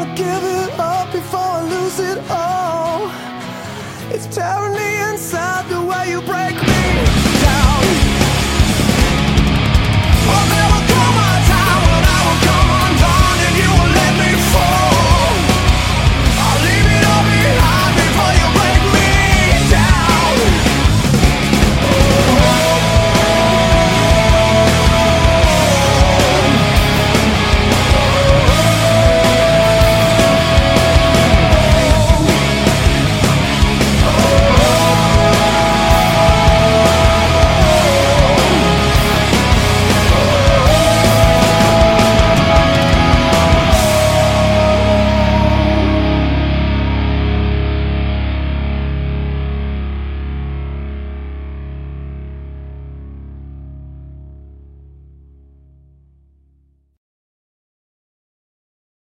gonna give it up before I lose it all. It's tearing me inside the way you break